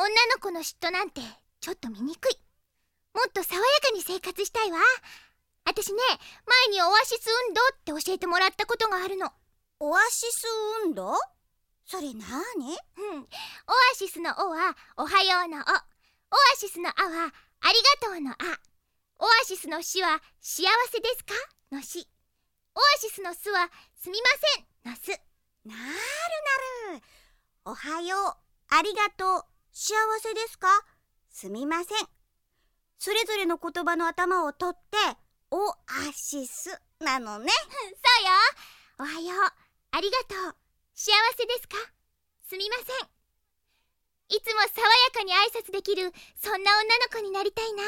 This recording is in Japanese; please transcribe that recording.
女の子の嫉妬なんてちょっと醜い。もっと爽やかに生活したいわ。私ね前にオアシス運動って教えてもらったことがあるの。オアシス運動？それなに？うん。オアシスの「お」は「おはよう」の「お」オアシスの「あ」は「ありがとう」の「あ」オアシスの「し」は「幸せですか?」の「し」オアシスの「す」は「すみません」の「す」なるなる。おはようありがとう幸せですか？すみません。それぞれの言葉の頭を取ってオアシスなのね。そうよ。おはよう。ありがとう。幸せですか？すみません。いつも爽やかに挨拶できるそんな女の子になりたいな。